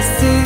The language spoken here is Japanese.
で